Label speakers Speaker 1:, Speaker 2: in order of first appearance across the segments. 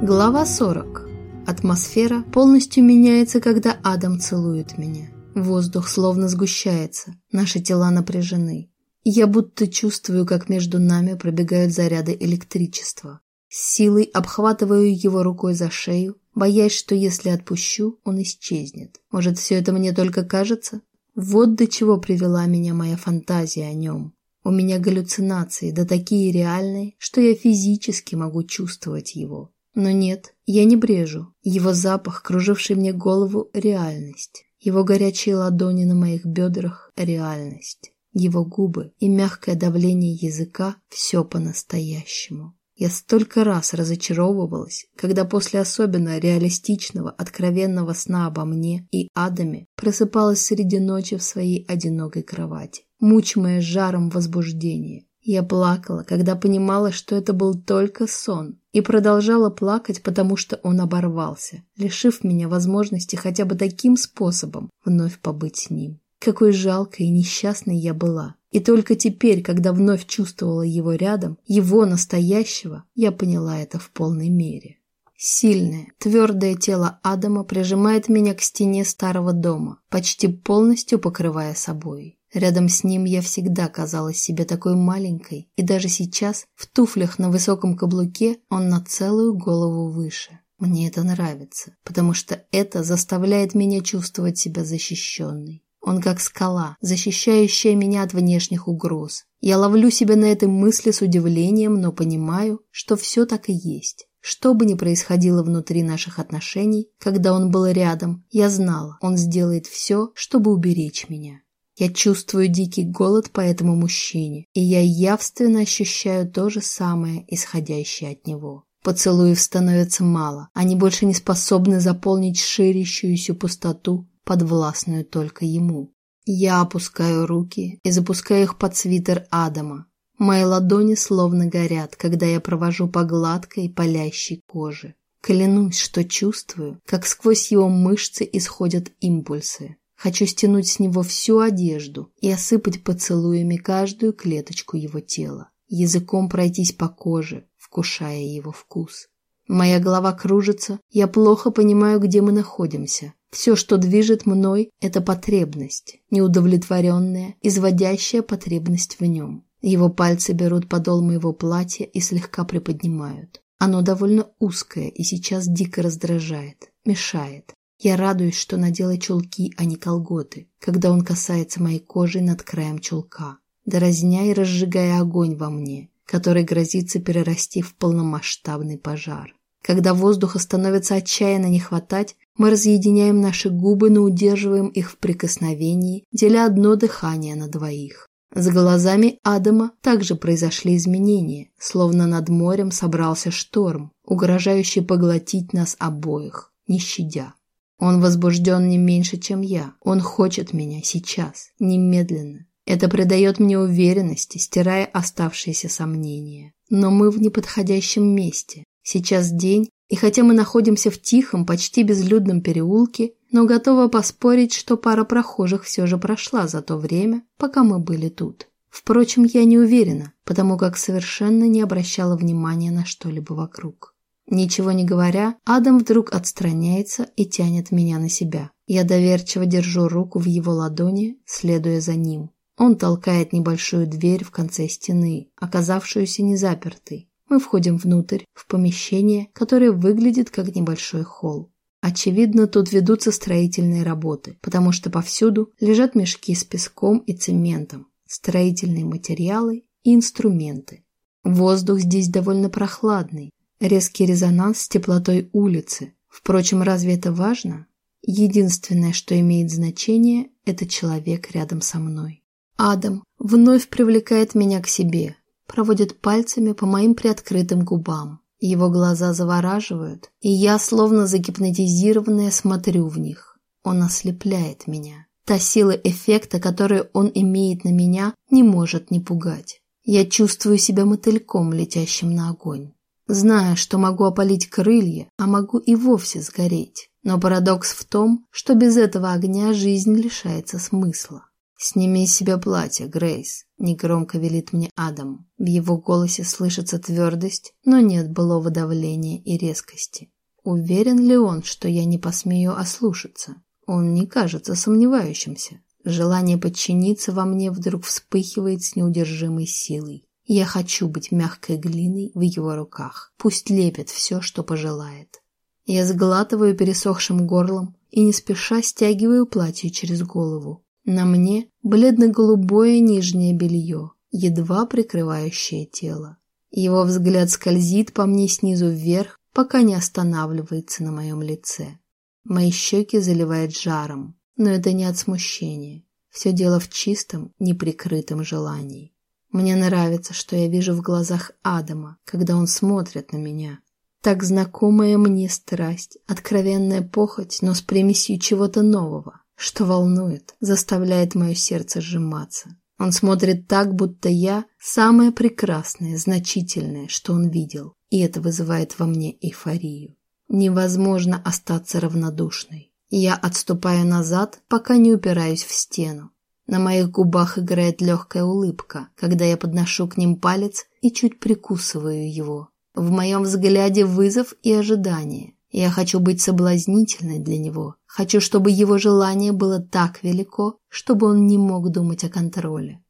Speaker 1: Глава 40. Атмосфера полностью меняется, когда Адам целует меня. Воздух словно сгущается, наши тела напряжены. Я будто чувствую, как между нами пробегают заряды электричества. С силой обхватываю его рукой за шею, боясь, что если отпущу, он исчезнет. Может, все это мне только кажется? Вот до чего привела меня моя фантазия о нем. У меня галлюцинации, да такие реальные, что я физически могу чувствовать его. Но нет, я не брежу. Его запах, круживший мне голову, — реальность. Его горячие ладони на моих бедрах — реальность. Его губы и мягкое давление языка — все по-настоящему. Я столько раз разочаровывалась, когда после особенно реалистичного, откровенного сна обо мне и Адаме просыпалась среди ночи в своей одинокой кровати, мучимая жаром возбуждения. Я плакала, когда понимала, что это был только сон, и продолжала плакать, потому что он оборвался, лишив меня возможности хотя бы таким способом вновь побыть с ним. Какой жалкой и несчастной я была. И только теперь, когда вновь чувствовала его рядом, его настоящего, я поняла это в полной мере. Сильное, твердое тело Адама прижимает меня к стене старого дома, почти полностью покрывая собой. Рядом с ним я всегда казалась себе такой маленькой, и даже сейчас, в туфлях на высоком каблуке, он на целую голову выше. Мне это нравится, потому что это заставляет меня чувствовать себя защищенной. Он как скала, защищающая меня от внешних угроз. Я ловлю себя на этой мысли с удивлением, но понимаю, что все так и есть. Что бы ни происходило внутри наших отношений, когда он был рядом, я знала, он сделает все, чтобы уберечь меня. Я чувствую дикий голод по этому мужчине, и я явственно ощущаю то же самое, исходящее от него. Поцелуев становится мало, они больше не способны заполнить ширящуюся пустоту, подвластную только ему. Я опускаю руки и запускаю их под свитер Адама. Мои ладони словно горят, когда я провожу по гладкой палящей коже. Клянусь, что чувствую, как сквозь его мышцы исходят импульсы. Хочу стянуть с него всю одежду и осыпать поцелуями каждую клеточку его тела, языком пройтись по коже, вкушая его вкус. Моя голова кружится, я плохо понимаю, где мы находимся. Все, что движет мной, это потребность, неудовлетворенная, изводящая потребность в нем. Его пальцы берут подол моего платья и слегка приподнимают. Оно довольно узкое и сейчас дико раздражает, мешает. Я радуюсь, что надела чулки, а не колготы, когда он касается моей кожи над краем чулка, дразня и разжигая огонь во мне, который грозится перерасти в полномасштабный пожар. Когда воздуха становится отчаянно не хватать, мы разъединяем наши губы, но удерживаем их в прикосновении, деля одно дыхание на двоих. С глазами Адама также произошли изменения, словно над морем собрался шторм, угрожающий поглотить нас обоих, не щадя. Он возбужден не меньше, чем я. Он хочет меня сейчас, немедленно. Это придает мне уверенности, стирая оставшиеся сомнения. Но мы в неподходящем месте. Сейчас день, и хотя мы находимся в тихом, почти безлюдном переулке, но готова поспорить, что пара прохожих все же прошла за то время, пока мы были тут. Впрочем, я не уверена, потому как совершенно не обращала внимания на что-либо вокруг. Ничего не говоря, Адам вдруг отстраняется и тянет меня на себя. Я доверчиво держу руку в его ладони, следуя за ним. Он толкает небольшую дверь в конце стены, оказавшуюся незапертой. Мы входим внутрь, в помещение, которое выглядит как небольшой холл. Очевидно, тут ведутся строительные работы, потому что повсюду лежат мешки с песком и цементом, строительные материалы и инструменты. Воздух здесь довольно прохладный, Резкий резонанс с теплотой улицы. Впрочем, разве это важно? Единственное, что имеет значение, это человек рядом со мной. Адам вновь привлекает меня к себе, проводит пальцами по моим приоткрытым губам. Его глаза завораживают, и я, словно загипнотизированная, смотрю в них. Он ослепляет меня. Та сила эффекта, которую он имеет на меня, не может не пугать. Я чувствую себя мотыльком, летящим на огонь зная, что могу опалить крылья, а могу и вовсе сгореть. Но парадокс в том, что без этого огня жизнь лишается смысла. «Сними с себя платье, Грейс», — негромко велит мне Адам. В его голосе слышится твердость, но нет былого давления и резкости. Уверен ли он, что я не посмею ослушаться? Он не кажется сомневающимся. Желание подчиниться во мне вдруг вспыхивает с неудержимой силой. Я хочу быть мягкой глиной в его руках. Пусть лепит все, что пожелает. Я сглатываю пересохшим горлом и не спеша стягиваю платье через голову. На мне бледно-голубое нижнее белье, едва прикрывающее тело. Его взгляд скользит по мне снизу вверх, пока не останавливается на моем лице. Мои щеки заливает жаром, но это не от смущения. Все дело в чистом, неприкрытом желании. Мне нравится, что я вижу в глазах Адама, когда он смотрит на меня. Так знакомая мне страсть, откровенная похоть, но с примесью чего-то нового, что волнует, заставляет мое сердце сжиматься. Он смотрит так, будто я самое прекрасное, значительное, что он видел, и это вызывает во мне эйфорию. Невозможно остаться равнодушной. Я отступаю назад, пока не упираюсь в стену. На моих губах играет легкая улыбка, когда я подношу к ним палец и чуть прикусываю его. В моем взгляде вызов и ожидание. Я хочу быть соблазнительной для него. Хочу, чтобы его желание было так велико, чтобы он не мог думать о контроле.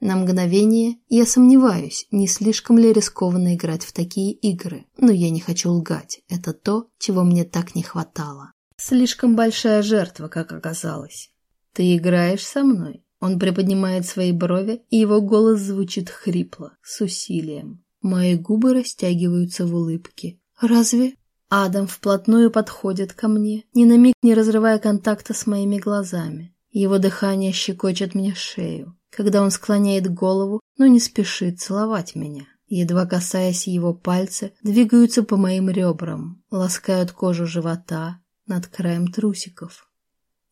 Speaker 1: На мгновение я сомневаюсь, не слишком ли рискованно играть в такие игры, но я не хочу лгать. Это то, чего мне так не хватало. Слишком большая жертва, как оказалось. Ты играешь со мной? Он приподнимает свои брови, и его голос звучит хрипло, с усилием. Мои губы растягиваются в улыбке. «Разве?» Адам вплотную подходит ко мне, ни на миг не разрывая контакта с моими глазами. Его дыхание щекочет мне шею, когда он склоняет голову, но не спешит целовать меня. Едва касаясь его пальцы, двигаются по моим ребрам, ласкают кожу живота над краем трусиков.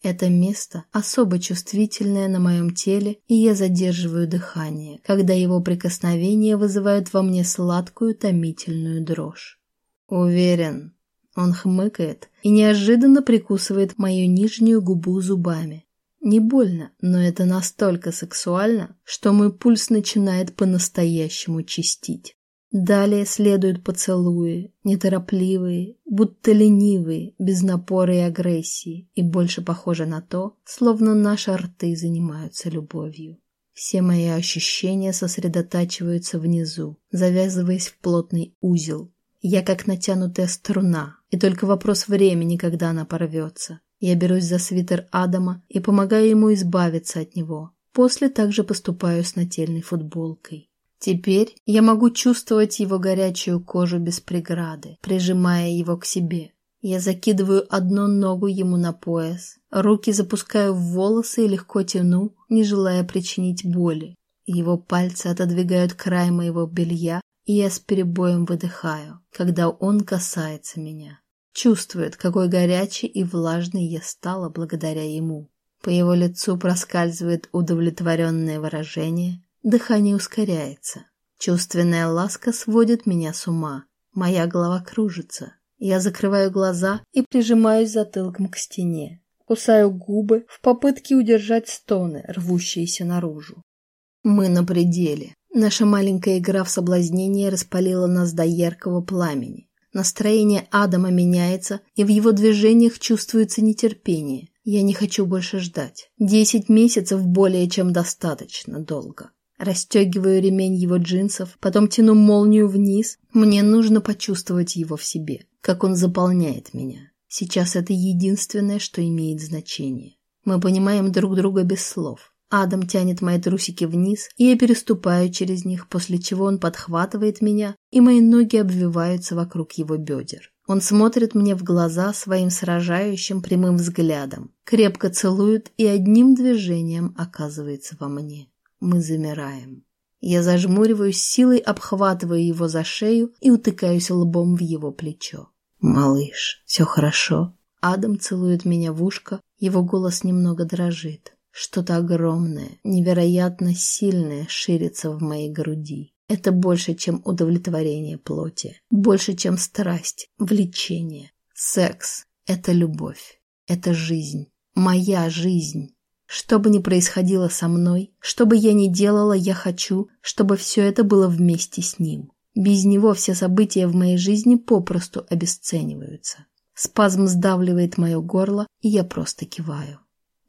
Speaker 1: Это место особо чувствительное на моем теле, и я задерживаю дыхание, когда его прикосновения вызывают во мне сладкую томительную дрожь. Уверен. Он хмыкает и неожиданно прикусывает мою нижнюю губу зубами. Не больно, но это настолько сексуально, что мой пульс начинает по-настоящему чистить. Далее следуют поцелуи, неторопливые, будто ленивые, без напора и агрессии, и больше похоже на то, словно наши рты занимаются любовью. Все мои ощущения сосредотачиваются внизу, завязываясь в плотный узел. Я как натянутая струна, и только вопрос времени, когда она порвется. Я берусь за свитер Адама и помогаю ему избавиться от него. После также поступаю с нательной футболкой. Теперь я могу чувствовать его горячую кожу без преграды, прижимая его к себе. Я закидываю одну ногу ему на пояс, руки запускаю в волосы и легко тяну, не желая причинить боли. Его пальцы отодвигают край моего белья, и я с перебоем выдыхаю, когда он касается меня. Чувствует, какой горячей и влажной я стала благодаря ему. По его лицу проскальзывает удовлетворенное выражение, Дыхание ускоряется. Чувственная ласка сводит меня с ума. Моя голова кружится. Я закрываю глаза и прижимаюсь затылком к стене. Кусаю губы в попытке удержать стоны, рвущиеся наружу. Мы на пределе. Наша маленькая игра в соблазнение распалила нас до яркого пламени. Настроение Адама меняется, и в его движениях чувствуется нетерпение. Я не хочу больше ждать. Десять месяцев более чем достаточно долго. Расстегиваю ремень его джинсов, потом тяну молнию вниз. Мне нужно почувствовать его в себе, как он заполняет меня. Сейчас это единственное, что имеет значение. Мы понимаем друг друга без слов. Адам тянет мои трусики вниз, и я переступаю через них, после чего он подхватывает меня, и мои ноги обвиваются вокруг его бедер. Он смотрит мне в глаза своим сражающим прямым взглядом, крепко целует и одним движением оказывается во мне. Мы замираем. Я зажмуриваюсь силой, обхватываю его за шею и утыкаюсь лбом в его плечо. «Малыш, все хорошо?» Адам целует меня в ушко, его голос немного дрожит. Что-то огромное, невероятно сильное ширится в моей груди. Это больше, чем удовлетворение плоти, больше, чем страсть, влечение. Секс — это любовь, это жизнь, моя жизнь. Что бы ни происходило со мной, что бы я ни делала, я хочу, чтобы все это было вместе с ним. Без него все события в моей жизни попросту обесцениваются. Спазм сдавливает мое горло, и я просто киваю.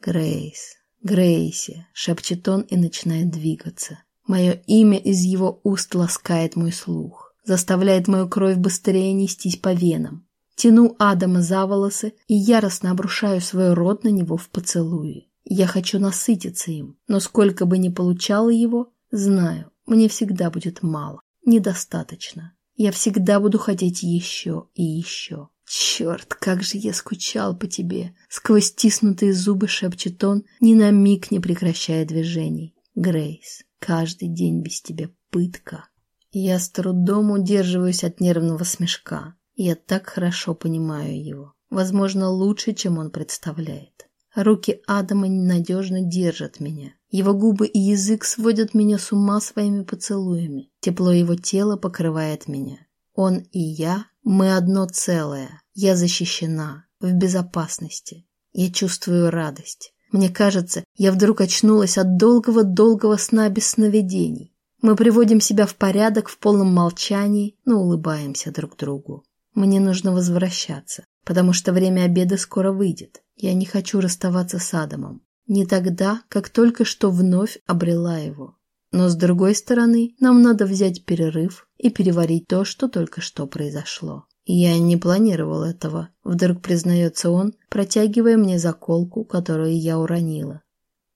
Speaker 1: «Грейс, Грейси», — шепчет он и начинает двигаться. Мое имя из его уст ласкает мой слух, заставляет мою кровь быстрее нестись по венам. Тяну Адама за волосы и яростно обрушаю свой рот на него в поцелуе. Я хочу насытиться им, но сколько бы ни получала его, знаю, мне всегда будет мало, недостаточно. Я всегда буду хотеть еще и еще. Черт, как же я скучал по тебе! Сквозь стиснутые зубы шепчет он, ни на миг не прекращая движений. Грейс, каждый день без тебя пытка. Я с трудом удерживаюсь от нервного смешка. Я так хорошо понимаю его. Возможно, лучше, чем он представляет. Руки Адама ненадежно держат меня. Его губы и язык сводят меня с ума своими поцелуями. Тепло его тела покрывает меня. Он и я, мы одно целое. Я защищена, в безопасности. Я чувствую радость. Мне кажется, я вдруг очнулась от долгого-долгого сна без сновидений. Мы приводим себя в порядок в полном молчании, но улыбаемся друг другу. Мне нужно возвращаться, потому что время обеда скоро выйдет. Я не хочу расставаться с Адамом. Не тогда, как только что вновь обрела его. Но с другой стороны, нам надо взять перерыв и переварить то, что только что произошло. Я не планировал этого, вдруг признается он, протягивая мне заколку, которую я уронила.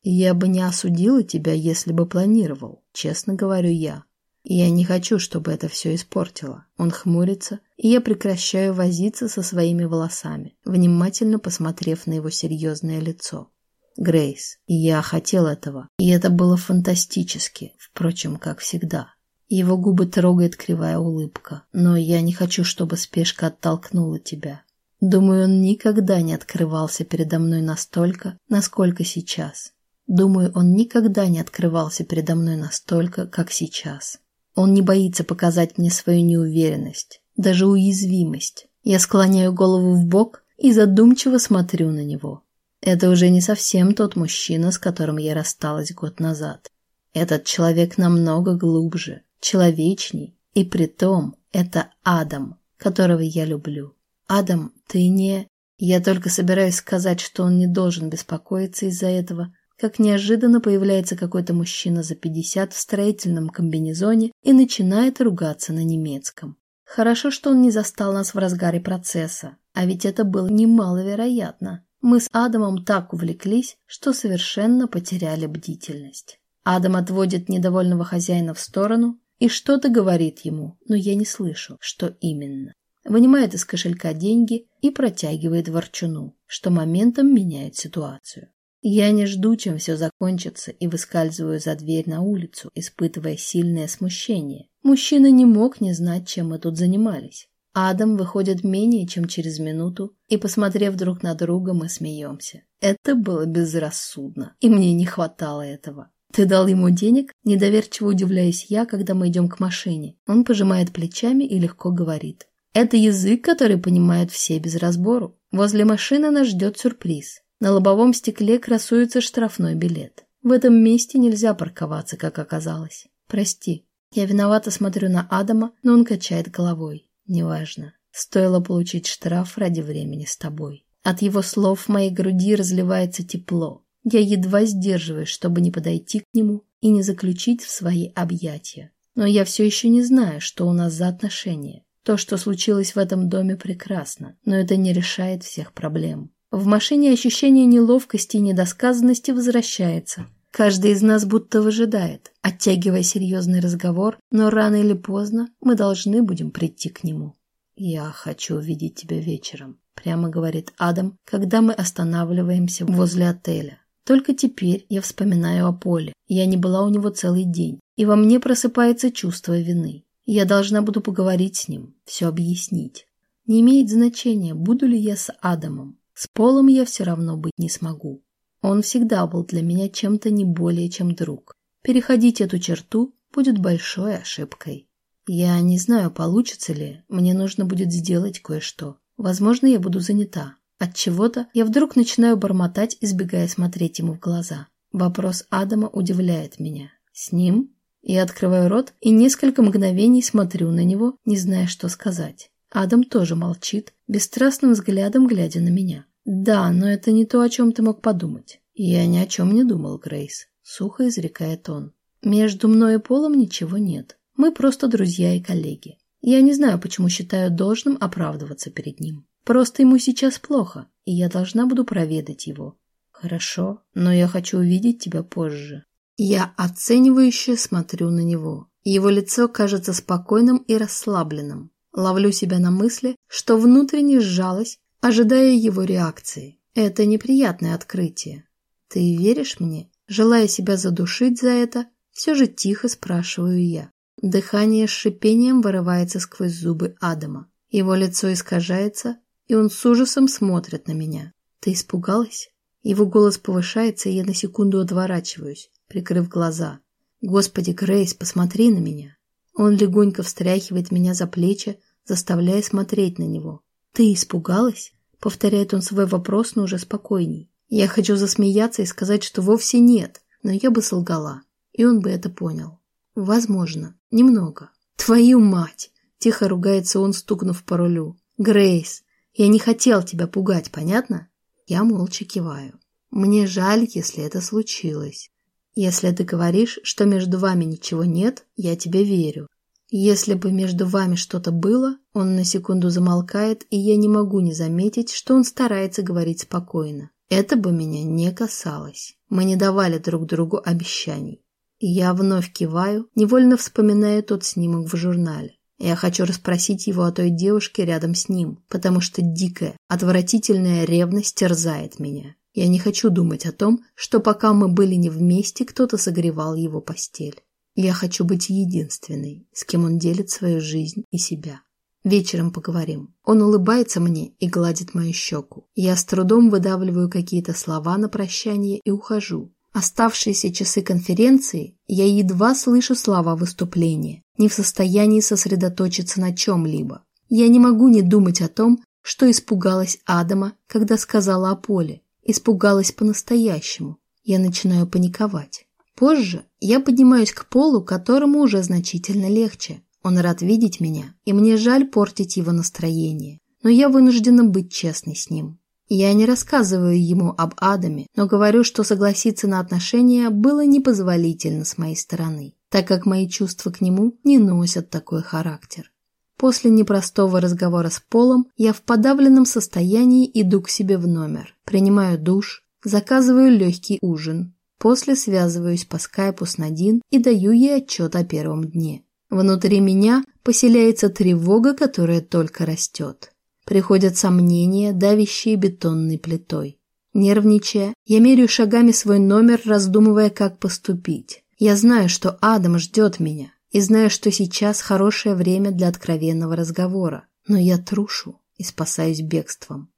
Speaker 1: Я бы не осудила тебя, если бы планировал, честно говорю я. Я не хочу, чтобы это все испортило. Он хмурится, и я прекращаю возиться со своими волосами, внимательно посмотрев на его серьезное лицо. Грейс, я хотел этого, и это было фантастически, впрочем, как всегда. Его губы трогает кривая улыбка, но я не хочу, чтобы спешка оттолкнула тебя. Думаю, он никогда не открывался передо мной настолько, насколько сейчас. Думаю, он никогда не открывался передо мной настолько, как сейчас. Он не боится показать мне свою неуверенность, даже уязвимость. Я склоняю голову в бок и задумчиво смотрю на него. Это уже не совсем тот мужчина, с которым я рассталась год назад. Этот человек намного глубже, человечней, и при том это Адам, которого я люблю. Адам, ты не... Я только собираюсь сказать, что он не должен беспокоиться из-за этого, как неожиданно появляется какой-то мужчина за пятьдесят в строительном комбинезоне и начинает ругаться на немецком. Хорошо, что он не застал нас в разгаре процесса, а ведь это было немаловероятно. Мы с Адамом так увлеклись, что совершенно потеряли бдительность. Адам отводит недовольного хозяина в сторону и что-то говорит ему, но я не слышу, что именно. Вынимает из кошелька деньги и протягивает ворчуну, что моментом меняет ситуацию. Я не жду, чем все закончится, и выскальзываю за дверь на улицу, испытывая сильное смущение. Мужчина не мог не знать, чем мы тут занимались. Адам выходит менее чем через минуту, и, посмотрев друг на друга, мы смеемся. Это было безрассудно, и мне не хватало этого. «Ты дал ему денег?» Недоверчиво удивляюсь я, когда мы идем к машине. Он пожимает плечами и легко говорит. «Это язык, который понимают все без разбору. Возле машины нас ждет сюрприз. На лобовом стекле красуется штрафной билет. В этом месте нельзя парковаться, как оказалось. Прости. Я виновато смотрю на Адама, но он качает головой. Неважно. Стоило получить штраф ради времени с тобой. От его слов в моей груди разливается тепло. Я едва сдерживаюсь, чтобы не подойти к нему и не заключить в свои объятия. Но я все еще не знаю, что у нас за отношения. То, что случилось в этом доме, прекрасно, но это не решает всех проблем. В машине ощущение неловкости и недосказанности возвращается. Каждый из нас будто выжидает, оттягивая серьезный разговор, но рано или поздно мы должны будем прийти к нему. «Я хочу увидеть тебя вечером», — прямо говорит Адам, когда мы останавливаемся возле отеля. Только теперь я вспоминаю о Поле. Я не была у него целый день, и во мне просыпается чувство вины. Я должна буду поговорить с ним, все объяснить. Не имеет значения, буду ли я с Адамом. С Полом я все равно быть не смогу. Он всегда был для меня чем-то не более чем друг. Переходить эту черту будет большой ошибкой. Я не знаю, получится ли, мне нужно будет сделать кое-что. Возможно, я буду занята. От чего-то я вдруг начинаю бормотать, избегая смотреть ему в глаза. Вопрос Адама удивляет меня. С ним? Я открываю рот и несколько мгновений смотрю на него, не зная, что сказать. Адам тоже молчит, бесстрастным взглядом глядя на меня. «Да, но это не то, о чем ты мог подумать». «Я ни о чем не думал, Грейс», — сухо изрекает он. «Между мной и Полом ничего нет. Мы просто друзья и коллеги. Я не знаю, почему считаю должным оправдываться перед ним. Просто ему сейчас плохо, и я должна буду проведать его. Хорошо, но я хочу увидеть тебя позже». Я оценивающе смотрю на него. Его лицо кажется спокойным и расслабленным. Ловлю себя на мысли, что внутренне сжалась, ожидая его реакции. Это неприятное открытие. Ты веришь мне? Желая себя задушить за это, все же тихо спрашиваю я. Дыхание с шипением вырывается сквозь зубы Адама. Его лицо искажается, и он с ужасом смотрит на меня. Ты испугалась? Его голос повышается, и я на секунду отворачиваюсь, прикрыв глаза. Господи, Грейс, посмотри на меня. Он легонько встряхивает меня за плечи, заставляя смотреть на него. «Ты испугалась?» — повторяет он свой вопрос, но уже спокойней. Я хочу засмеяться и сказать, что вовсе нет, но я бы солгала, и он бы это понял. Возможно, немного. Твою мать! Тихо ругается он, стукнув по рулю. Грейс, я не хотел тебя пугать, понятно? Я молча киваю. Мне жаль, если это случилось. Если ты говоришь, что между вами ничего нет, я тебе верю. Если бы между вами что-то было, он на секунду замолкает, и я не могу не заметить, что он старается говорить спокойно. Это бы меня не касалось. Мы не давали друг другу обещаний. Я вновь киваю, невольно вспоминая тот снимок в журнале. Я хочу расспросить его о той девушке рядом с ним, потому что дикая, отвратительная ревность терзает меня. Я не хочу думать о том, что пока мы были не вместе, кто-то согревал его постель. Я хочу быть единственной, с кем он делит свою жизнь и себя. Вечером поговорим. Он улыбается мне и гладит мою щеку. Я с трудом выдавливаю какие-то слова на прощание и ухожу. Оставшиеся часы конференции я едва слышу слова выступления, не в состоянии сосредоточиться на чем-либо. Я не могу не думать о том, что испугалась Адама, когда сказала о Поле, Испугалась по-настоящему. Я начинаю паниковать. Позже я поднимаюсь к полу, которому уже значительно легче. Он рад видеть меня, и мне жаль портить его настроение. Но я вынуждена быть честной с ним. Я не рассказываю ему об Адаме, но говорю, что согласиться на отношения было непозволительно с моей стороны, так как мои чувства к нему не носят такой характер. После непростого разговора с Полом я в подавленном состоянии иду к себе в номер, принимаю душ, заказываю легкий ужин. После связываюсь по скайпу с Надин и даю ей отчет о первом дне. Внутри меня поселяется тревога, которая только растет. Приходят сомнения, давящие бетонной плитой. Нервничая, я меряю шагами свой номер, раздумывая, как поступить. Я знаю, что Адам ждет меня, и знаю, что сейчас хорошее время для откровенного разговора, но я трушу и спасаюсь бегством.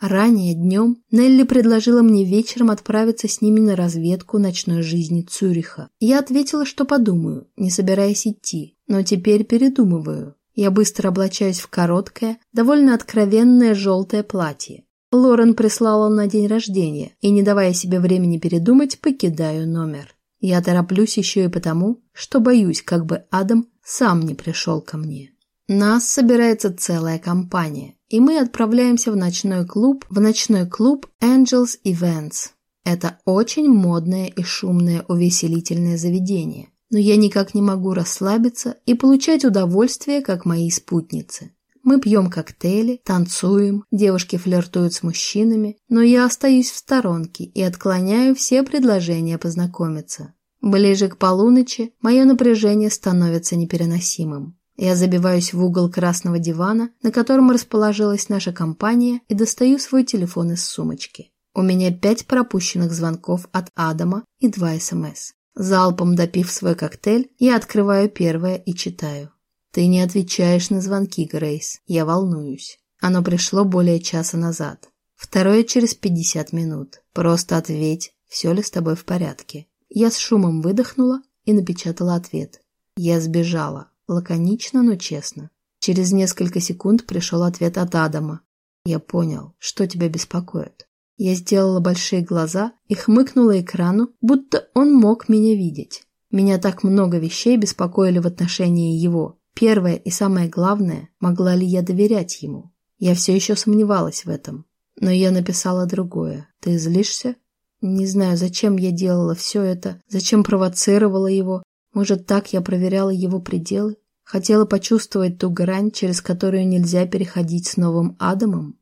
Speaker 1: Ранее днем Нелли предложила мне вечером отправиться с ними на разведку ночной жизни Цюриха. Я ответила, что подумаю, не собираясь идти, но теперь передумываю. Я быстро облачаюсь в короткое, довольно откровенное желтое платье. Лорен прислала на день рождения, и, не давая себе времени передумать, покидаю номер. Я тороплюсь еще и потому, что боюсь, как бы Адам сам не пришел ко мне. Нас собирается целая компания, и мы отправляемся в ночной клуб, в ночной клуб Angels Events. Это очень модное и шумное увеселительное заведение, но я никак не могу расслабиться и получать удовольствие, как мои спутницы. Мы пьем коктейли, танцуем, девушки флиртуют с мужчинами, но я остаюсь в сторонке и отклоняю все предложения познакомиться. Ближе к полуночи мое напряжение становится непереносимым. Я забиваюсь в угол красного дивана, на котором расположилась наша компания, и достаю свой телефон из сумочки. У меня пять пропущенных звонков от Адама и два СМС. Залпом допив свой коктейль, я открываю первое и читаю. «Ты не отвечаешь на звонки, Грейс. Я волнуюсь. Оно пришло более часа назад. Второе через 50 минут. Просто ответь, все ли с тобой в порядке. Я с шумом выдохнула и напечатала ответ. Я сбежала. Лаконично, но честно. Через несколько секунд пришел ответ от Адама. Я понял, что тебя беспокоит. Я сделала большие глаза и хмыкнула экрану, будто он мог меня видеть. Меня так много вещей беспокоили в отношении его. Первое и самое главное, могла ли я доверять ему. Я все еще сомневалась в этом. Но я написала другое. Ты злишься? Не знаю, зачем я делала все это, зачем провоцировала его. Может, так я проверяла его пределы? Хотела почувствовать ту грань, через которую нельзя переходить с новым Адамом?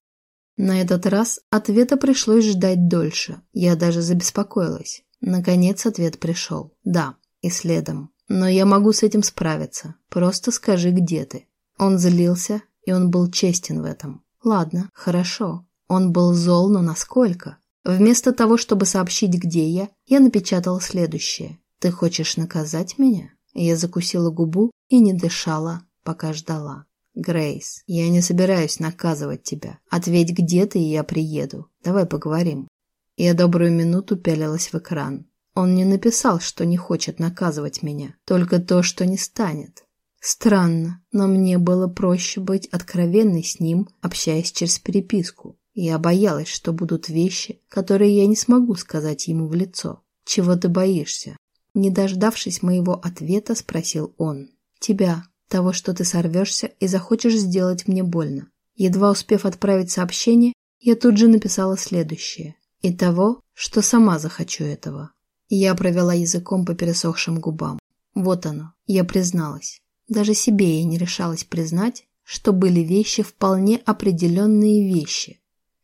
Speaker 1: На этот раз ответа пришлось ждать дольше. Я даже забеспокоилась. Наконец ответ пришел. Да, и следом. Но я могу с этим справиться. Просто скажи, где ты. Он злился, и он был честен в этом. Ладно, хорошо. Он был зол, но насколько? Вместо того, чтобы сообщить, где я, я напечатала следующее. «Ты хочешь наказать меня?» Я закусила губу и не дышала, пока ждала. «Грейс, я не собираюсь наказывать тебя. Ответь, где ты, и я приеду. Давай поговорим». Я добрую минуту пялилась в экран. Он не написал, что не хочет наказывать меня, только то, что не станет. Странно, но мне было проще быть откровенной с ним, общаясь через переписку. Я боялась, что будут вещи, которые я не смогу сказать ему в лицо. «Чего ты боишься?» Не дождавшись моего ответа, спросил он. «Тебя, того, что ты сорвешься и захочешь сделать мне больно. Едва успев отправить сообщение, я тут же написала следующее. И того, что сама захочу этого. Я провела языком по пересохшим губам. Вот оно, я призналась. Даже себе я не решалась признать, что были вещи вполне определенные вещи,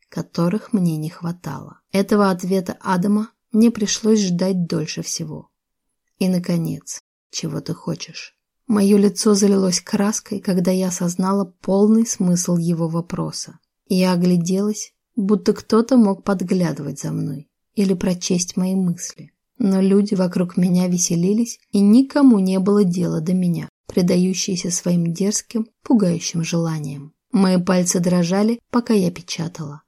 Speaker 1: которых мне не хватало. Этого ответа Адама мне пришлось ждать дольше всего. И, наконец, чего ты хочешь? Мое лицо залилось краской, когда я осознала полный смысл его вопроса. Я огляделась, будто кто-то мог подглядывать за мной или прочесть мои мысли. Но люди вокруг меня веселились, и никому не было дела до меня, предающиеся своим дерзким, пугающим желаниям. Мои пальцы дрожали, пока я печатала.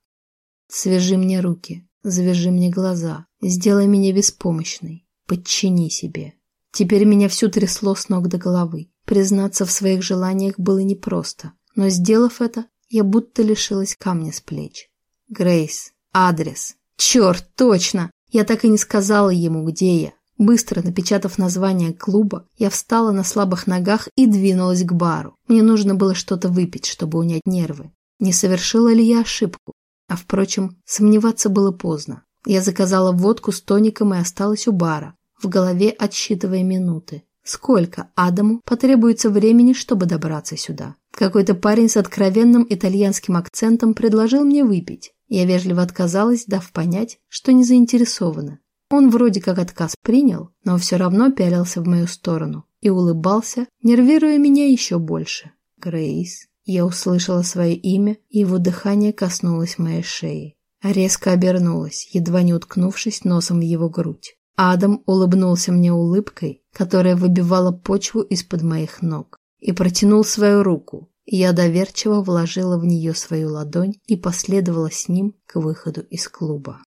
Speaker 1: «Свяжи мне руки, завяжи мне глаза, сделай меня беспомощной, подчини себе». Теперь меня всю трясло с ног до головы. Признаться в своих желаниях было непросто, но, сделав это, я будто лишилась камня с плеч. Грейс, адрес. Черт, точно! Я так и не сказала ему, где я. Быстро напечатав название клуба, я встала на слабых ногах и двинулась к бару. Мне нужно было что-то выпить, чтобы унять нервы. Не совершила ли я ошибку? А впрочем, сомневаться было поздно. Я заказала водку с тоником и осталась у бара, в голове отсчитывая минуты. Сколько Адаму потребуется времени, чтобы добраться сюда? Какой-то парень с откровенным итальянским акцентом предложил мне выпить. Я вежливо отказалась, дав понять, что не заинтересована. Он вроде как отказ принял, но все равно пялился в мою сторону и улыбался, нервируя меня еще больше. Грейс. Я услышала свое имя, и его дыхание коснулось моей шеи. Резко обернулась, едва не уткнувшись носом в его грудь. Адам улыбнулся мне улыбкой, которая выбивала почву из-под моих ног, и протянул свою руку. Я доверчиво вложила в нее свою ладонь и последовала с ним к выходу из клуба.